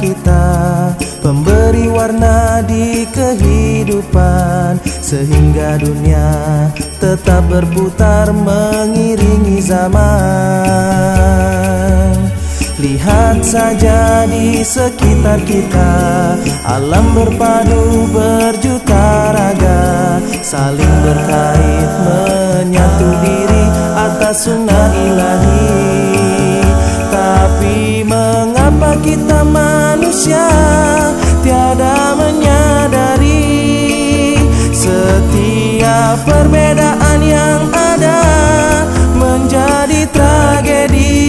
kita. Pemberi warna di kehidupan Sehingga dunia tetap berputar mengiringi zaman. Lihat saja di sekitar kita Alam berpadu berjuta raga Saling berkait menyatu diri atas sunnah ilahi kita manusia Tiada menyadari Setiap perbedaan yang ada Menjadi tragedi.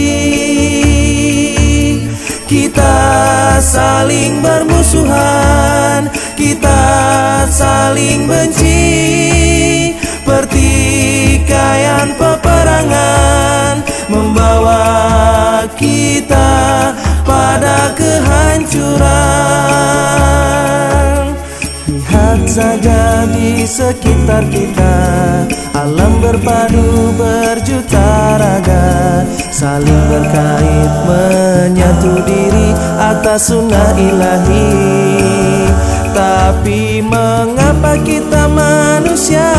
Kita saling bermusuhan Kita saling benci Pertikaian peperangan Membawa kita pada kehancuran. Lihat saja di sekitar kita Alam berpadu berjuta raga. Saling berkait menyatu diri atas sunnah ilahi. Tapi mengapa kita manusia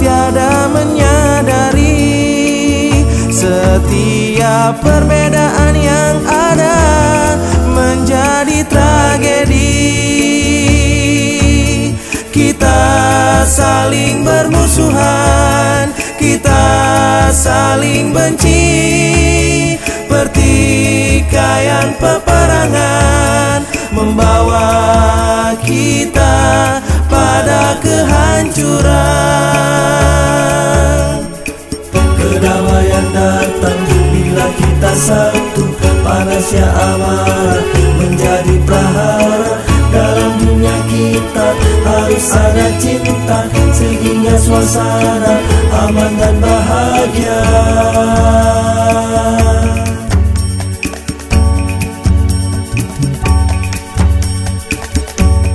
tiada menyadari setiap perbedaan yang ada tragedi. Kita saling bermusuhan Kita saling benci. Pertikaian peperangan Membawa kita pada kehancuran. Kedamaian datang bila kita satu. Panasnya cinta Sehingga suasana aman dan bahagia.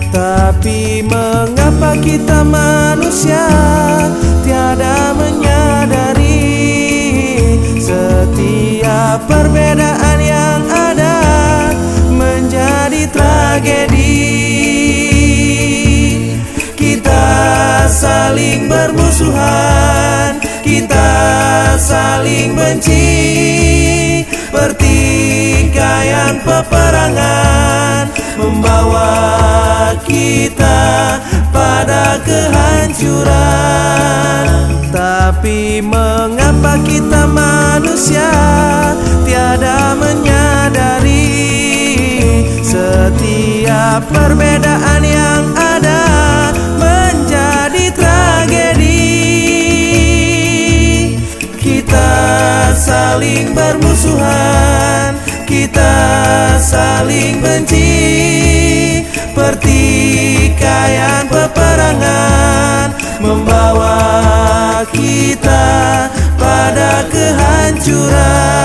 Tapi mengapa kita manusia tiada menyadari Setiap perbedaan yang ada menjadi tragedi saling bermusuhan. Kita saling benci Pertikaian peperangan Membawa kita pada kehancuran. Tapi mengapa kita manusia tiada menyadari Setiap perbedaan saling bermusuhan Kita saling benci. Pertikaian peperangan Membawa kita pada kehancuran